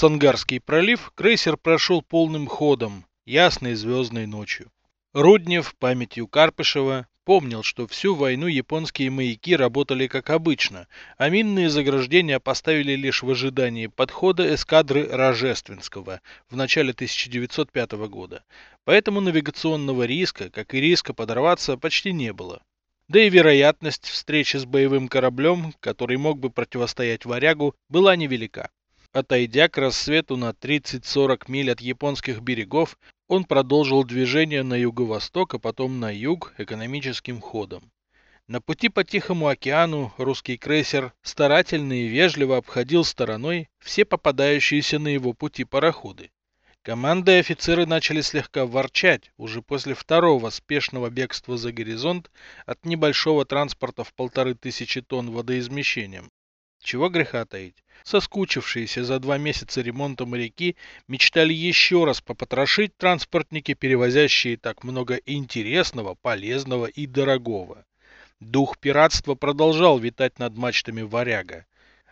Сангарский пролив крейсер прошел полным ходом, ясной звездной ночью. Руднев памятью Карпышева помнил, что всю войну японские маяки работали как обычно, а минные заграждения поставили лишь в ожидании подхода эскадры Рожественского в начале 1905 года. Поэтому навигационного риска, как и риска подорваться, почти не было. Да и вероятность встречи с боевым кораблем, который мог бы противостоять варягу, была невелика. Отойдя к рассвету на 30-40 миль от японских берегов, он продолжил движение на юго-восток, а потом на юг экономическим ходом. На пути по Тихому океану русский крейсер старательно и вежливо обходил стороной все попадающиеся на его пути пароходы. Команда и офицеры начали слегка ворчать уже после второго спешного бегства за горизонт от небольшого транспорта в полторы тысячи тонн водоизмещением. Чего греха таить. Соскучившиеся за два месяца ремонта моряки мечтали еще раз попотрошить транспортники, перевозящие так много интересного, полезного и дорогого. Дух пиратства продолжал витать над мачтами варяга.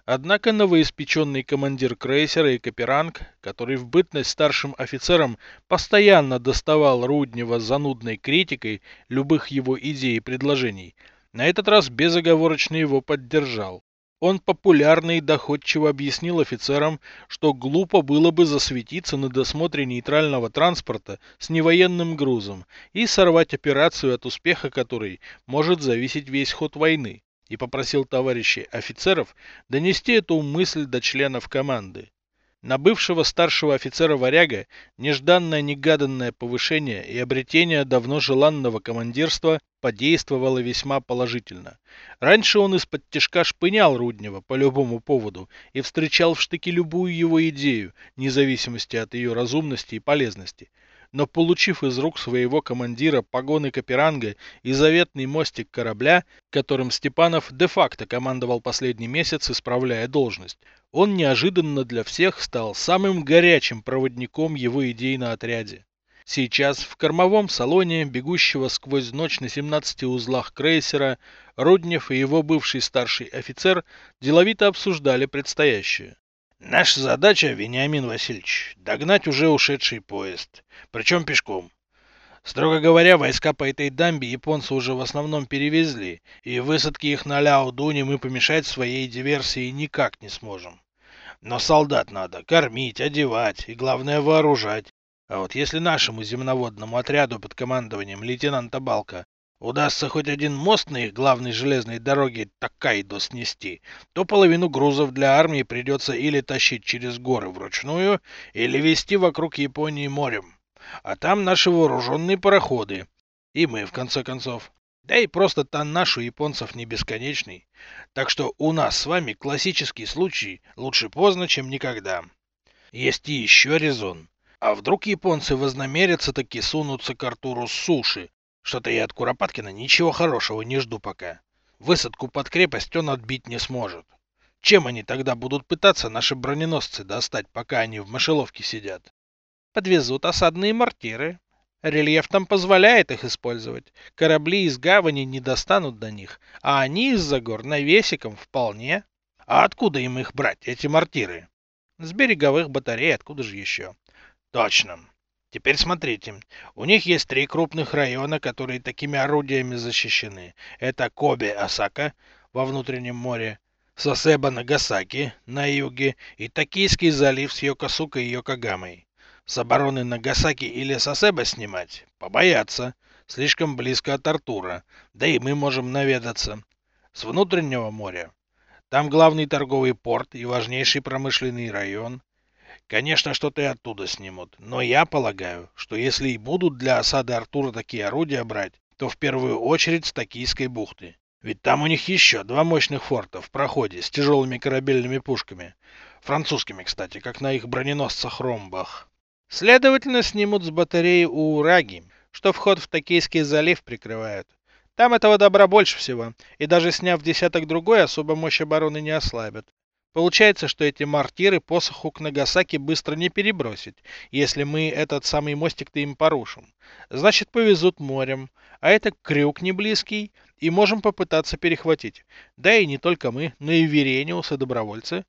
Однако новоиспеченный командир крейсера и Каперанг, который в бытность старшим офицером постоянно доставал Руднева занудной критикой любых его идей и предложений, на этот раз безоговорочно его поддержал. Он популярно и доходчиво объяснил офицерам, что глупо было бы засветиться на досмотре нейтрального транспорта с невоенным грузом и сорвать операцию, от успеха которой может зависеть весь ход войны, и попросил товарищей офицеров донести эту мысль до членов команды. На бывшего старшего офицера варяга нежданное-негаданное повышение и обретение давно желанного командирства подействовало весьма положительно. Раньше он из-под тяжка шпынял Руднева по любому поводу и встречал в штыке любую его идею, независимости от ее разумности и полезности но получив из рук своего командира погоны Каперанга и заветный мостик корабля, которым Степанов де-факто командовал последний месяц, исправляя должность, он неожиданно для всех стал самым горячим проводником его идей на отряде. Сейчас в кормовом салоне, бегущего сквозь ночь на 17 узлах крейсера, Руднев и его бывший старший офицер деловито обсуждали предстоящее. Наша задача, Вениамин Васильевич, догнать уже ушедший поезд, причем пешком. Строго говоря, войска по этой дамбе японцы уже в основном перевезли, и высадки их на Ляо-Дуне мы помешать своей диверсии никак не сможем. Но солдат надо кормить, одевать и, главное, вооружать. А вот если нашему земноводному отряду под командованием лейтенанта Балка удастся хоть один мост на их главной железной дороге Такайдо снести, то половину грузов для армии придется или тащить через горы вручную, или везти вокруг Японии морем. А там наши вооруженные пароходы. И мы, в конце концов. Да и просто тоннаж у японцев не бесконечный. Так что у нас с вами классический случай лучше поздно, чем никогда. Есть и еще резон. А вдруг японцы вознамерятся таки сунуться к Артуру с суши, что-то я от Куропаткина ничего хорошего не жду пока. Высадку под крепость он отбить не сможет. Чем они тогда будут пытаться наши броненосцы достать, пока они в мышеловке сидят? Подвезут осадные мортиры. Рельеф там позволяет их использовать. Корабли из гавани не достанут до них, а они из-за гор навесиком вполне. А откуда им их брать, эти мортиры? С береговых батарей, откуда же еще? Точно. Теперь смотрите, у них есть три крупных района, которые такими орудиями защищены. Это Кобе-Осака во внутреннем море, Сосеба-Нагасаки на юге и Токийский залив с Йокосукой и Йокогамой. С обороны Нагасаки или Сосеба снимать? Побояться. Слишком близко от Артура. Да и мы можем наведаться. С внутреннего моря. Там главный торговый порт и важнейший промышленный район. Конечно, что-то и оттуда снимут, но я полагаю, что если и будут для осады Артура такие орудия брать, то в первую очередь с Токийской бухты. Ведь там у них еще два мощных форта в проходе с тяжелыми корабельными пушками. Французскими, кстати, как на их броненосцах Ромбах. Следовательно, снимут с батареи у Ураги, что вход в Токийский залив прикрывают. Там этого добра больше всего, и даже сняв десяток другой, особо мощь обороны не ослабят. Получается, что эти мортиры посоху к Нагасаки быстро не перебросить, если мы этот самый мостик-то им порушим. Значит, повезут морем, а это крюк не близкий, и можем попытаться перехватить. Да и не только мы, но и Верениус и добровольцы.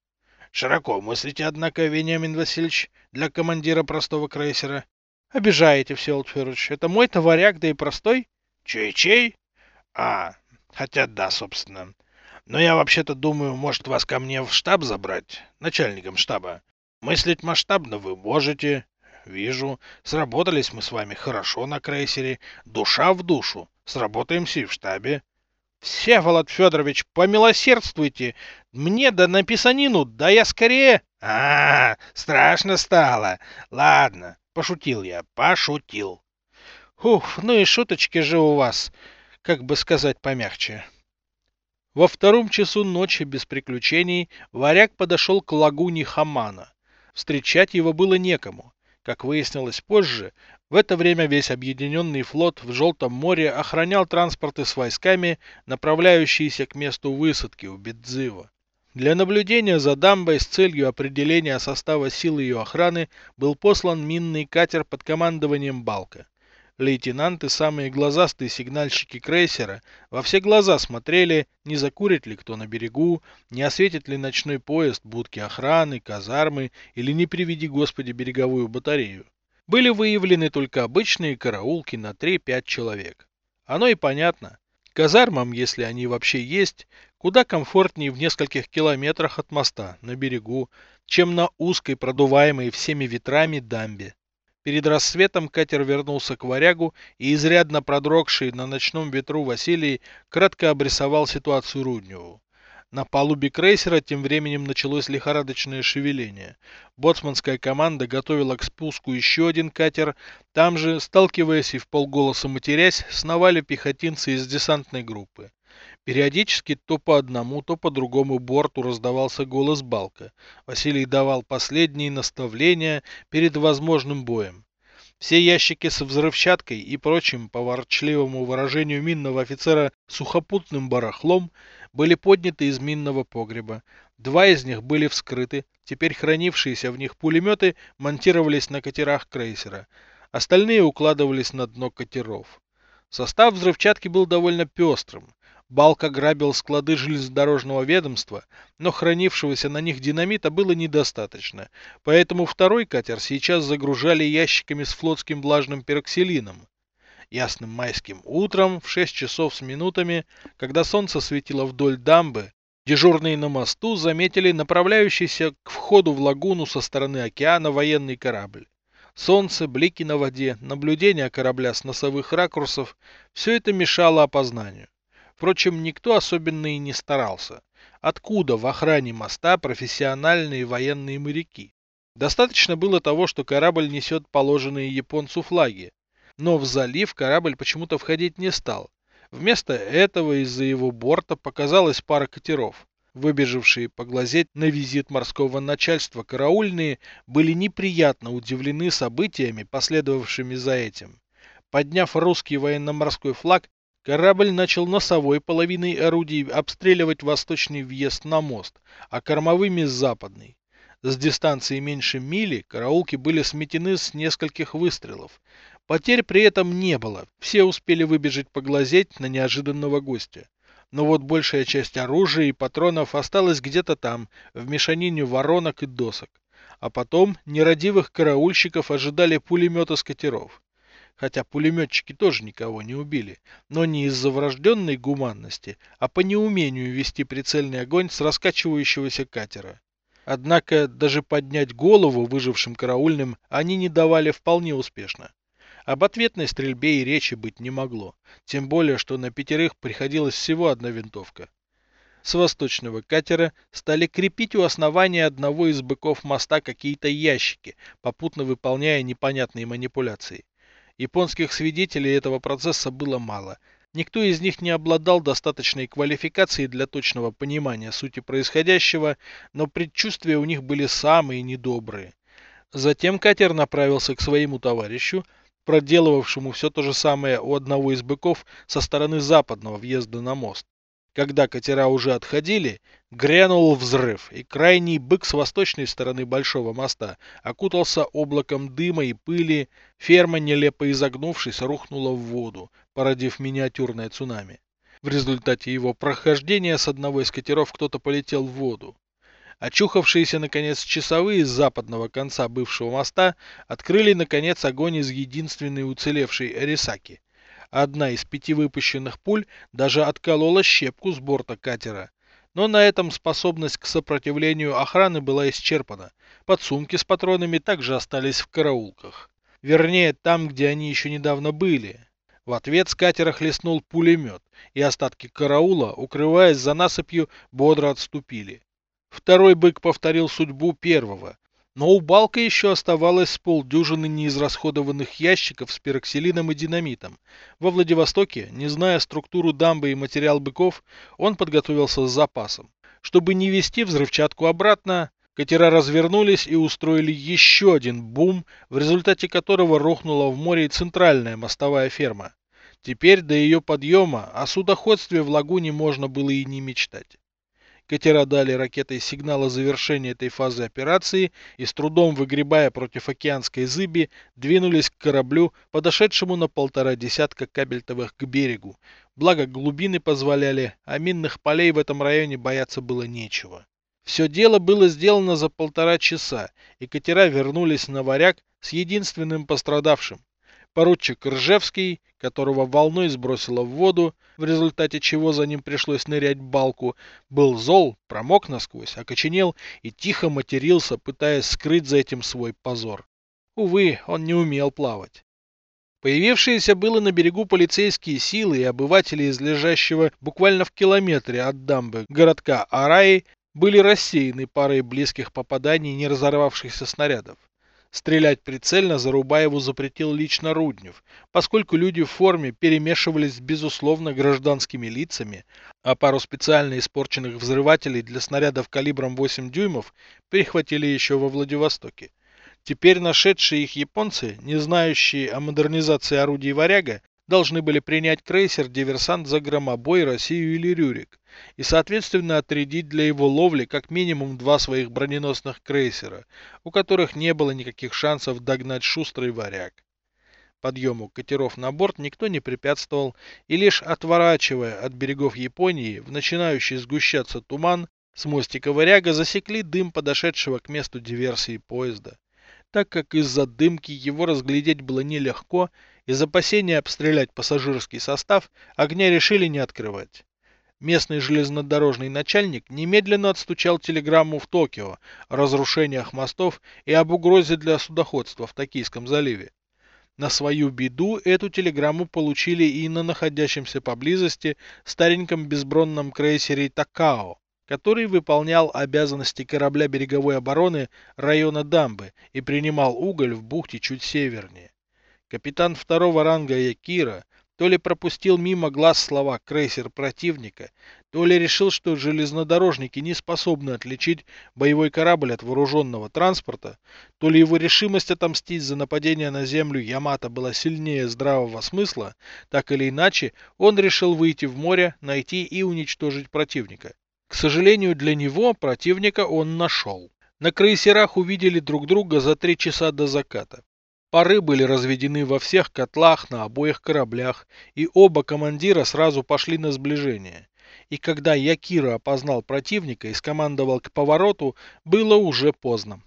Широко мыслите, однако, Вениамин Васильевич, для командира простого крейсера. Обижаете, Всеволод Федорович. Это мой товаряк, да и простой. Чей-чей? А, хотя да, собственно. Но я вообще-то думаю, может вас ко мне в штаб забрать, начальником штаба. Мыслить масштабно вы можете. Вижу, сработались мы с вами хорошо на крейсере, душа в душу. Сработаемся и в штабе. Всеволод Федорович, помилосердствуйте. Мне да на писанину, да я скорее... А, -а, -а страшно стало. Ладно, пошутил я, пошутил. Ух, ну и шуточки же у вас, как бы сказать помягче. Во втором часу ночи без приключений варяг подошел к лагуне Хамана. Встречать его было некому. Как выяснилось позже, в это время весь объединенный флот в Желтом море охранял транспорты с войсками, направляющиеся к месту высадки у Бедзыва. Для наблюдения за дамбой с целью определения состава сил ее охраны был послан минный катер под командованием Балка. Лейтенанты, самые глазастые сигнальщики крейсера, во все глаза смотрели, не закурит ли кто на берегу, не осветит ли ночной поезд, будки охраны, казармы или не приведи господи береговую батарею. Были выявлены только обычные караулки на 3-5 человек. Оно и понятно. Казармам, если они вообще есть, куда комфортнее в нескольких километрах от моста, на берегу, чем на узкой, продуваемой всеми ветрами дамбе. Перед рассветом катер вернулся к варягу, и изрядно продрогший на ночном ветру Василий кратко обрисовал ситуацию Рудневу. На палубе крейсера тем временем началось лихорадочное шевеление. Боцманская команда готовила к спуску еще один катер. Там же, сталкиваясь и в полголоса матерясь, сновали пехотинцы из десантной группы. Периодически то по одному, то по другому борту раздавался голос Балка. Василий давал последние наставления перед возможным боем. Все ящики с взрывчаткой и прочим, по ворчливому выражению минного офицера, сухопутным барахлом были подняты из минного погреба. Два из них были вскрыты, теперь хранившиеся в них пулеметы монтировались на катерах крейсера. Остальные укладывались на дно катеров. Состав взрывчатки был довольно пестрым. Балка грабил склады железнодорожного ведомства, но хранившегося на них динамита было недостаточно, поэтому второй катер сейчас загружали ящиками с флотским влажным пероксилином. Ясным майским утром в 6 часов с минутами, когда солнце светило вдоль дамбы, дежурные на мосту заметили направляющийся к входу в лагуну со стороны океана военный корабль. Солнце, блики на воде, наблюдение корабля с носовых ракурсов – все это мешало опознанию. Впрочем, никто особенно и не старался. Откуда в охране моста профессиональные военные моряки? Достаточно было того, что корабль несет положенные японцу флаги. Но в залив корабль почему-то входить не стал. Вместо этого из-за его борта показалась пара катеров. Выбежавшие поглазеть на визит морского начальства караульные были неприятно удивлены событиями, последовавшими за этим. Подняв русский военно-морской флаг, Корабль начал носовой половиной орудий обстреливать восточный въезд на мост, а кормовыми – западный. С дистанции меньше мили караулки были сметены с нескольких выстрелов. Потерь при этом не было, все успели выбежать поглазеть на неожиданного гостя. Но вот большая часть оружия и патронов осталась где-то там, в мешанине воронок и досок. А потом нерадивых караульщиков ожидали пулеметы с хотя пулеметчики тоже никого не убили, но не из-за врожденной гуманности, а по неумению вести прицельный огонь с раскачивающегося катера. Однако даже поднять голову выжившим караульным они не давали вполне успешно. Об ответной стрельбе и речи быть не могло, тем более, что на пятерых приходилась всего одна винтовка. С восточного катера стали крепить у основания одного из быков моста какие-то ящики, попутно выполняя непонятные манипуляции. Японских свидетелей этого процесса было мало. Никто из них не обладал достаточной квалификацией для точного понимания сути происходящего, но предчувствия у них были самые недобрые. Затем катер направился к своему товарищу, проделывавшему все то же самое у одного из быков со стороны западного въезда на мост. Когда катера уже отходили, грянул взрыв, и крайний бык с восточной стороны большого моста окутался облаком дыма и пыли, ферма, нелепо изогнувшись, рухнула в воду, породив миниатюрное цунами. В результате его прохождения с одного из катеров кто-то полетел в воду. Очухавшиеся, наконец, часовые с западного конца бывшего моста открыли, наконец, огонь из единственной уцелевшей Арисаки. Одна из пяти выпущенных пуль даже отколола щепку с борта катера. Но на этом способность к сопротивлению охраны была исчерпана. Подсумки с патронами также остались в караулках. Вернее, там, где они еще недавно были. В ответ с катера хлестнул пулемет, и остатки караула, укрываясь за насыпью, бодро отступили. Второй бык повторил судьбу первого, но у Балка еще оставалось полдюжины неизрасходованных ящиков с пероксилином и динамитом. Во Владивостоке, не зная структуру дамбы и материал быков, он подготовился с запасом. Чтобы не вести взрывчатку обратно, катера развернулись и устроили еще один бум, в результате которого рухнула в море и центральная мостовая ферма. Теперь до ее подъема о судоходстве в лагуне можно было и не мечтать. Катера дали ракетой сигнал о завершении этой фазы операции и с трудом выгребая против океанской зыби, двинулись к кораблю, подошедшему на полтора десятка кабельтовых к берегу. Благо глубины позволяли, а минных полей в этом районе бояться было нечего. Все дело было сделано за полтора часа, и катера вернулись на варяг с единственным пострадавшим поручик Ржевский, которого волной сбросило в воду, в результате чего за ним пришлось нырять балку, был зол, промок насквозь, окоченел и тихо матерился, пытаясь скрыть за этим свой позор. Увы, он не умел плавать. Появившиеся было на берегу полицейские силы и обыватели из лежащего буквально в километре от дамбы городка Араи были рассеяны парой близких попаданий не разорвавшихся снарядов. Стрелять прицельно Зарубаеву запретил лично Руднев, поскольку люди в форме перемешивались с безусловно гражданскими лицами, а пару специально испорченных взрывателей для снарядов калибром 8 дюймов перехватили еще во Владивостоке. Теперь нашедшие их японцы, не знающие о модернизации орудий «Варяга», должны были принять крейсер-диверсант за громобой Россию или Рюрик и, соответственно, отрядить для его ловли как минимум два своих броненосных крейсера, у которых не было никаких шансов догнать шустрый варяг. Подъему катеров на борт никто не препятствовал, и лишь отворачивая от берегов Японии в начинающий сгущаться туман, с мостика варяга засекли дым подошедшего к месту диверсии поезда. Так как из-за дымки его разглядеть было нелегко, из опасения обстрелять пассажирский состав, огня решили не открывать. Местный железнодорожный начальник немедленно отстучал телеграмму в Токио о разрушениях мостов и об угрозе для судоходства в Токийском заливе. На свою беду эту телеграмму получили и на находящемся поблизости стареньком безбронном крейсере Такао, который выполнял обязанности корабля береговой обороны района Дамбы и принимал уголь в бухте чуть севернее. Капитан второго ранга Якира то ли пропустил мимо глаз слова крейсер противника, то ли решил, что железнодорожники не способны отличить боевой корабль от вооруженного транспорта, то ли его решимость отомстить за нападение на землю Ямато была сильнее здравого смысла, так или иначе он решил выйти в море, найти и уничтожить противника. К сожалению для него, противника он нашел. На крейсерах увидели друг друга за три часа до заката. Пары были разведены во всех котлах на обоих кораблях, и оба командира сразу пошли на сближение. И когда Якира опознал противника и скомандовал к повороту, было уже поздно.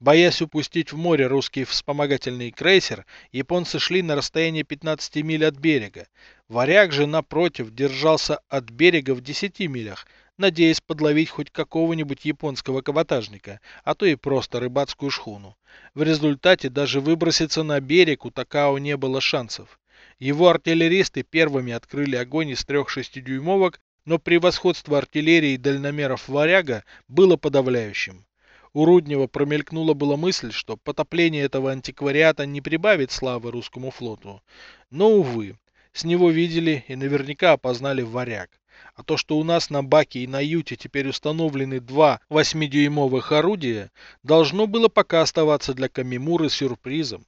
Боясь упустить в море русский вспомогательный крейсер, японцы шли на расстояние 15 миль от берега. Варяг же, напротив, держался от берега в 10 милях, надеясь подловить хоть какого-нибудь японского каботажника, а то и просто рыбацкую шхуну. В результате даже выброситься на берег у Такао не было шансов. Его артиллеристы первыми открыли огонь из трех шестидюймовок, но превосходство артиллерии и дальномеров «Варяга» было подавляющим. У Руднева промелькнула была мысль, что потопление этого антиквариата не прибавит славы русскому флоту. Но, увы, с него видели и наверняка опознали «Варяг». А то, что у нас на Баке и на Юте теперь установлены два 8-дюймовых орудия, должно было пока оставаться для Камимуры сюрпризом.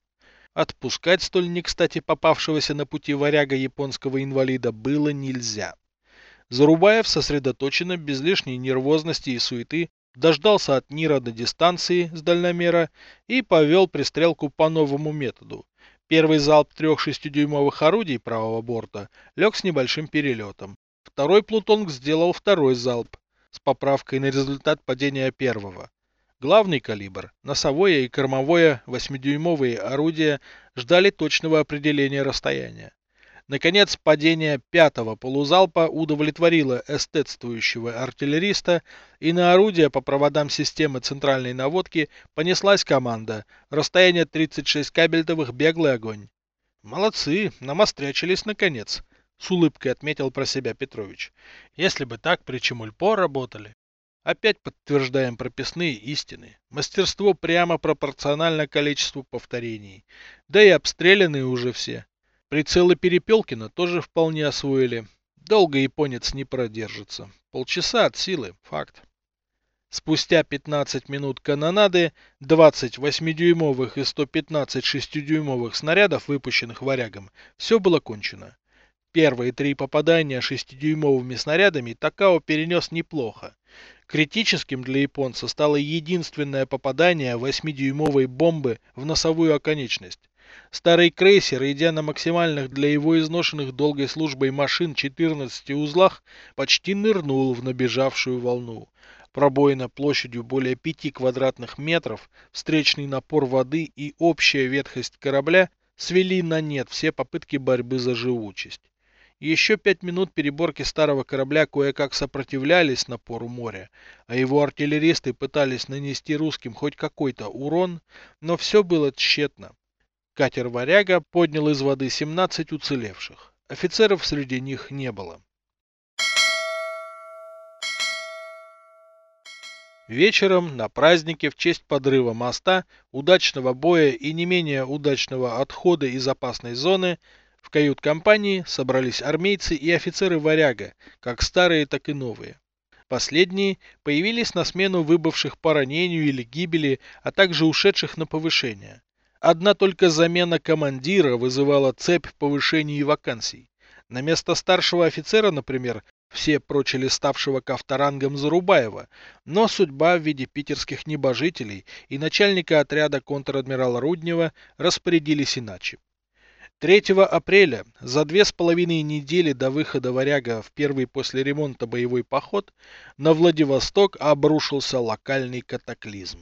Отпускать столь не кстати попавшегося на пути варяга японского инвалида было нельзя. Зарубаев сосредоточенно, без лишней нервозности и суеты, дождался от Нира до дистанции с дальномера и повел пристрелку по новому методу. Первый залп трех шестидюймовых орудий правого борта лег с небольшим перелетом. Второй Плутонг сделал второй залп. с поправкой на результат падения первого. Главный калибр, носовое и кормовое 8-дюймовые орудия ждали точного определения расстояния. Наконец, падение пятого полузалпа удовлетворило эстетствующего артиллериста, и на орудие по проводам системы центральной наводки понеслась команда. Расстояние 36 кабельтовых, беглый огонь. Молодцы, намострячились наконец, с улыбкой отметил про себя Петрович. Если бы так при Чемульпо работали. Опять подтверждаем прописные истины. Мастерство прямо пропорционально количеству повторений. Да и обстрелянные уже все. Прицелы Перепелкина тоже вполне освоили. Долго японец не продержится. Полчаса от силы, факт. Спустя 15 минут канонады 20 8-дюймовых и 115 6-дюймовых снарядов, выпущенных варягом, все было кончено. Первые три попадания 6-дюймовыми снарядами Такао перенес неплохо. Критическим для японца стало единственное попадание 8-дюймовой бомбы в носовую оконечность. Старый крейсер, идя на максимальных для его изношенных долгой службой машин 14 узлах, почти нырнул в набежавшую волну. Пробоина площадью более 5 квадратных метров, встречный напор воды и общая ветхость корабля свели на нет все попытки борьбы за живучесть. Еще пять минут переборки старого корабля кое-как сопротивлялись напору моря, а его артиллеристы пытались нанести русским хоть какой-то урон, но все было тщетно. Катер «Варяга» поднял из воды 17 уцелевших. Офицеров среди них не было. Вечером на празднике в честь подрыва моста, удачного боя и не менее удачного отхода из опасной зоны в кают-компании собрались армейцы и офицеры «Варяга», как старые, так и новые. Последние появились на смену выбывших по ранению или гибели, а также ушедших на повышение. Одна только замена командира вызывала цепь повышений и вакансий. На место старшего офицера, например, все прочили ставшего кавторангом Зарубаева, но судьба в виде питерских небожителей и начальника отряда контр-адмирала Руднева распорядились иначе. 3 апреля, за две с половиной недели до выхода «Варяга» в первый после ремонта боевой поход, на Владивосток обрушился локальный катаклизм.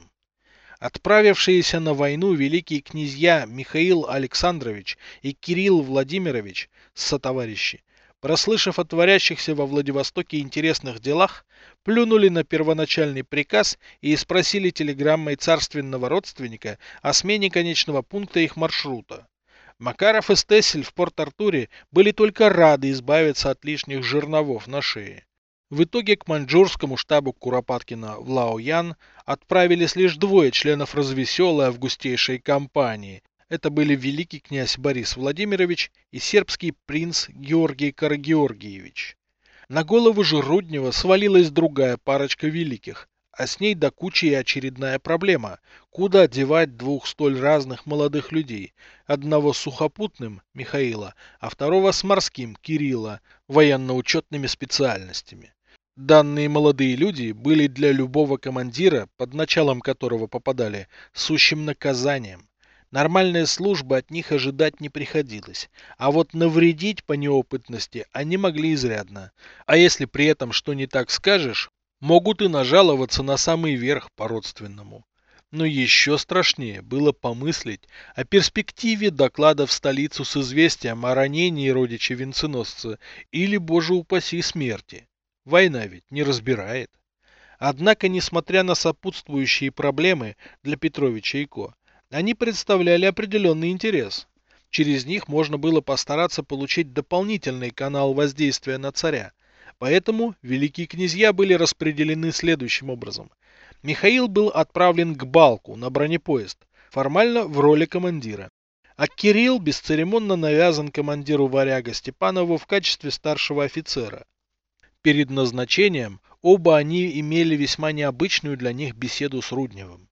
Отправившиеся на войну великие князья Михаил Александрович и Кирилл Владимирович, сотоварищи, прослышав о творящихся во Владивостоке интересных делах, плюнули на первоначальный приказ и спросили телеграммой царственного родственника о смене конечного пункта их маршрута. Макаров и Стессель в Порт-Артуре были только рады избавиться от лишних жерновов на шее. В итоге к маньчжурскому штабу Куропаткина в Лаоян отправились лишь двое членов развеселой августейшей компании. Это были великий князь Борис Владимирович и сербский принц Георгий Карагеоргиевич. На голову же Руднева свалилась другая парочка великих, а с ней до кучи и очередная проблема. Куда девать двух столь разных молодых людей? Одного сухопутным, Михаила, а второго с морским, Кирилла, военно-учетными специальностями. Данные молодые люди были для любого командира, под началом которого попадали, сущим наказанием. Нормальная служба от них ожидать не приходилось, а вот навредить по неопытности они могли изрядно. А если при этом что не так скажешь, могут и нажаловаться на самый верх по-родственному. Но еще страшнее было помыслить о перспективе доклада в столицу с известием о ранении родича венценосца или, боже упаси, смерти. Война ведь не разбирает. Однако, несмотря на сопутствующие проблемы для Петровича и Ко, они представляли определенный интерес. Через них можно было постараться получить дополнительный канал воздействия на царя. Поэтому великие князья были распределены следующим образом. Михаил был отправлен к Балку на бронепоезд, формально в роли командира. А Кирилл бесцеремонно навязан командиру варяга Степанову в качестве старшего офицера. Перед назначением оба они имели весьма необычную для них беседу с Рудневым.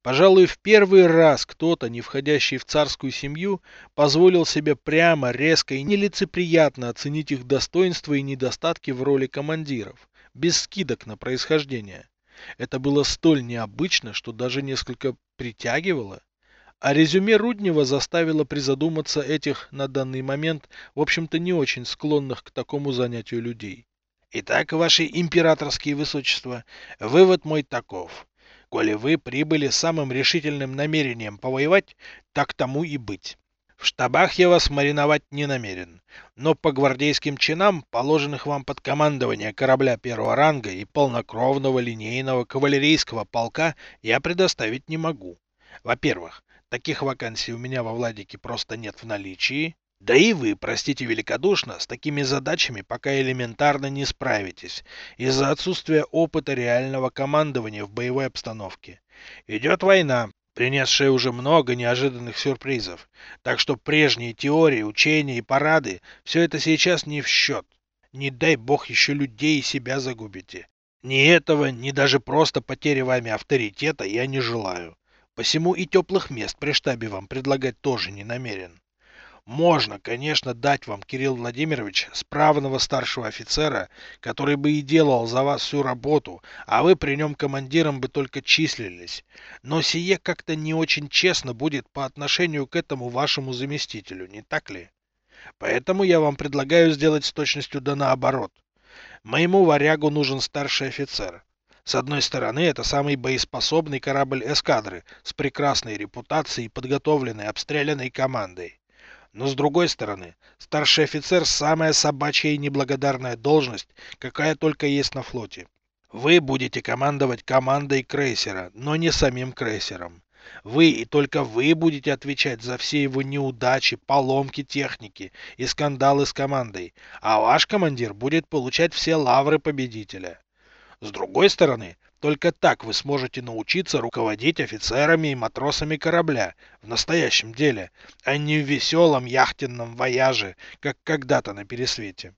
Пожалуй, в первый раз кто-то, не входящий в царскую семью, позволил себе прямо, резко и нелицеприятно оценить их достоинства и недостатки в роли командиров, без скидок на происхождение. Это было столь необычно, что даже несколько притягивало. А резюме Руднева заставило призадуматься этих, на данный момент, в общем-то не очень склонных к такому занятию людей. Итак, ваши императорские высочества, вывод мой таков. Коли вы прибыли с самым решительным намерением повоевать, так тому и быть. В штабах я вас мариновать не намерен, но по гвардейским чинам, положенных вам под командование корабля первого ранга и полнокровного линейного кавалерийского полка, я предоставить не могу. Во-первых, таких вакансий у меня во Владике просто нет в наличии, да и вы, простите великодушно, с такими задачами пока элементарно не справитесь из-за отсутствия опыта реального командования в боевой обстановке. Идет война, принесшая уже много неожиданных сюрпризов, так что прежние теории, учения и парады – все это сейчас не в счет. Не дай бог еще людей и себя загубите. Ни этого, ни даже просто потери вами авторитета я не желаю. Посему и теплых мест при штабе вам предлагать тоже не намерен. Можно, конечно, дать вам, Кирилл Владимирович, справного старшего офицера, который бы и делал за вас всю работу, а вы при нем командиром бы только числились. Но сие как-то не очень честно будет по отношению к этому вашему заместителю, не так ли? Поэтому я вам предлагаю сделать с точностью да наоборот. Моему варягу нужен старший офицер. С одной стороны, это самый боеспособный корабль эскадры с прекрасной репутацией и подготовленной обстрелянной командой. Но с другой стороны, старший офицер – самая собачья и неблагодарная должность, какая только есть на флоте. Вы будете командовать командой крейсера, но не самим крейсером. Вы и только вы будете отвечать за все его неудачи, поломки техники и скандалы с командой, а ваш командир будет получать все лавры победителя. С другой стороны, только так вы сможете научиться руководить офицерами и матросами корабля в настоящем деле, а не в веселом яхтенном вояже, как когда-то на пересвете.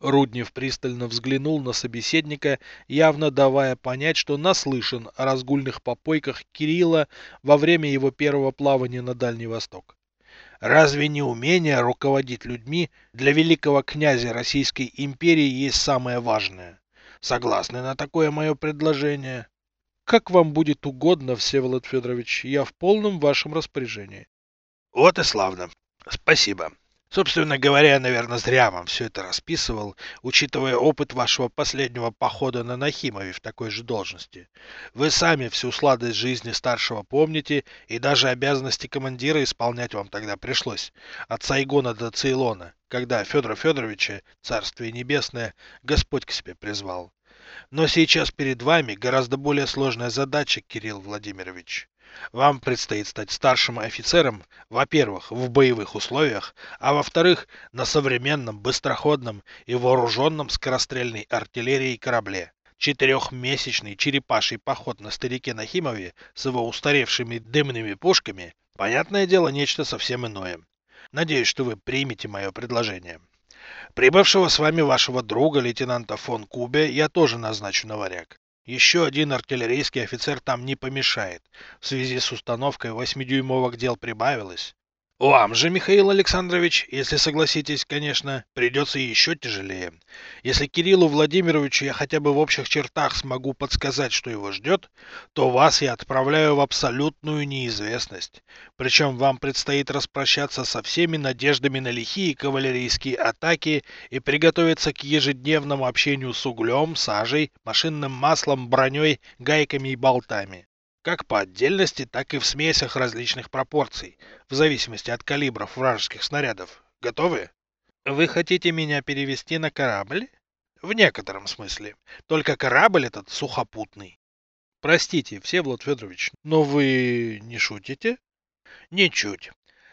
Руднев пристально взглянул на собеседника, явно давая понять, что наслышан о разгульных попойках Кирилла во время его первого плавания на Дальний Восток. Разве не умение руководить людьми для великого князя Российской империи есть самое важное? Согласны на такое мое предложение? Как вам будет угодно, Всеволод Федорович, я в полном вашем распоряжении. Вот и славно. Спасибо. Собственно говоря, наверное, зря вам все это расписывал, учитывая опыт вашего последнего похода на Нахимове в такой же должности. Вы сами всю сладость жизни старшего помните, и даже обязанности командира исполнять вам тогда пришлось. От Сайгона до Цейлона, когда Федора Федоровича, Царствие Небесное, Господь к себе призвал. Но сейчас перед вами гораздо более сложная задача, Кирилл Владимирович. Вам предстоит стать старшим офицером, во-первых, в боевых условиях, а во-вторых, на современном, быстроходном и вооруженном скорострельной артиллерией корабле. Четырехмесячный черепаший поход на старике Нахимове с его устаревшими дымными пушками, понятное дело, нечто совсем иное. Надеюсь, что вы примете мое предложение. Прибывшего с вами вашего друга, лейтенанта фон Кубе, я тоже назначу на варяг. Еще один артиллерийский офицер там не помешает. В связи с установкой восьмидюймовок дел прибавилось. Вам же, Михаил Александрович, если согласитесь, конечно, придется еще тяжелее. Если Кириллу Владимировичу я хотя бы в общих чертах смогу подсказать, что его ждет, то вас я отправляю в абсолютную неизвестность. Причем вам предстоит распрощаться со всеми надеждами на лихие кавалерийские атаки и приготовиться к ежедневному общению с углем, сажей, машинным маслом, броней, гайками и болтами как по отдельности, так и в смесях различных пропорций, в зависимости от калибров вражеских снарядов. Готовы? Вы хотите меня перевести на корабль? В некотором смысле. Только корабль этот сухопутный. Простите, Всеволод Федорович, но вы не шутите? Ничуть.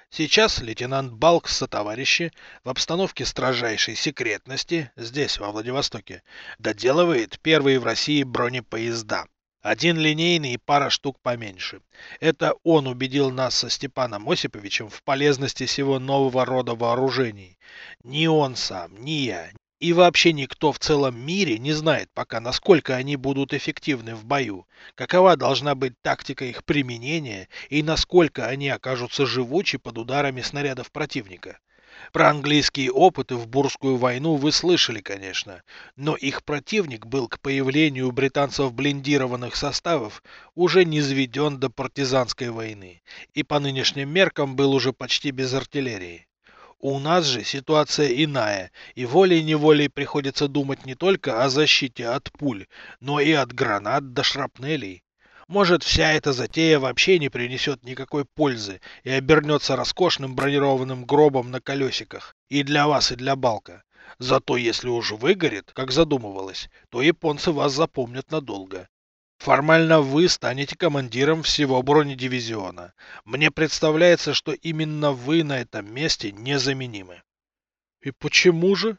Сейчас лейтенант Балк со товарищи в обстановке строжайшей секретности здесь, во Владивостоке, доделывает первые в России бронепоезда. Один линейный и пара штук поменьше. Это он убедил нас со Степаном Осиповичем в полезности всего нового рода вооружений. Ни он сам, ни я, и вообще никто в целом мире не знает пока, насколько они будут эффективны в бою, какова должна быть тактика их применения и насколько они окажутся живучи под ударами снарядов противника. Про английские опыты в Бурскую войну вы слышали, конечно, но их противник был к появлению британцев блиндированных составов уже не заведен до партизанской войны и по нынешним меркам был уже почти без артиллерии. У нас же ситуация иная, и волей-неволей приходится думать не только о защите от пуль, но и от гранат до шрапнелей. Может, вся эта затея вообще не принесет никакой пользы и обернется роскошным бронированным гробом на колесиках и для вас, и для Балка. Зато если уж выгорит, как задумывалось, то японцы вас запомнят надолго. Формально вы станете командиром всего бронедивизиона. Мне представляется, что именно вы на этом месте незаменимы. И почему же?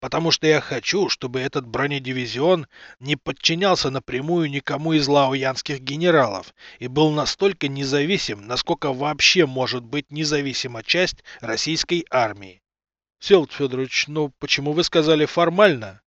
Потому что я хочу, чтобы этот бронедивизион не подчинялся напрямую никому из лаоянских генералов и был настолько независим, насколько вообще может быть независима часть российской армии. Селт Федорович, но почему вы сказали формально?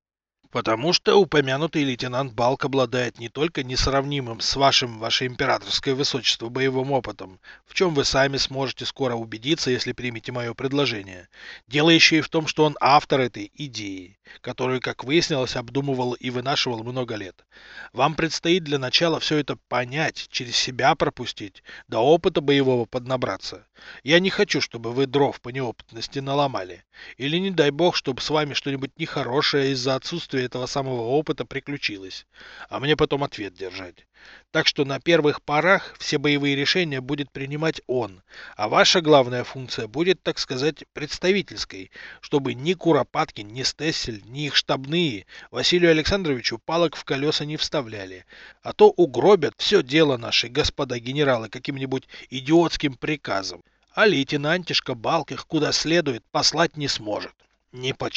Потому что упомянутый лейтенант Балк обладает не только несравнимым с вашим, ваше императорское высочество, боевым опытом, в чем вы сами сможете скоро убедиться, если примете мое предложение. Дело еще и в том, что он автор этой идеи, которую, как выяснилось, обдумывал и вынашивал много лет. Вам предстоит для начала все это понять, через себя пропустить, до опыта боевого поднабраться. Я не хочу, чтобы вы дров по неопытности наломали. Или не дай бог, чтобы с вами что-нибудь нехорошее из-за отсутствия этого самого опыта приключилось, а мне потом ответ держать. Так что на первых порах все боевые решения будет принимать он, а ваша главная функция будет, так сказать, представительской, чтобы ни Куропаткин, ни Стессель, ни их штабные Василию Александровичу палок в колеса не вставляли, а то угробят все дело наши, господа генералы, каким-нибудь идиотским приказом, а лейтенантишка Балких куда следует послать не сможет. Не по.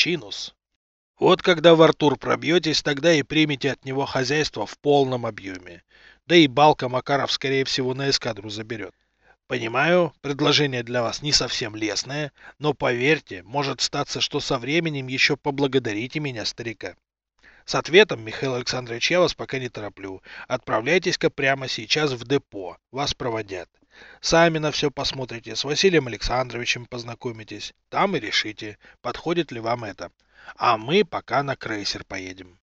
Вот когда в Артур пробьетесь, тогда и примите от него хозяйство в полном объеме. Да и Балка Макаров, скорее всего, на эскадру заберет. Понимаю, предложение для вас не совсем лестное, но поверьте, может статься, что со временем еще поблагодарите меня, старика. С ответом, Михаил Александрович, я вас пока не тороплю. Отправляйтесь-ка прямо сейчас в депо, вас проводят. Сами на все посмотрите, с Василием Александровичем познакомитесь. Там и решите, подходит ли вам это. А мы пока на крейсер поедем.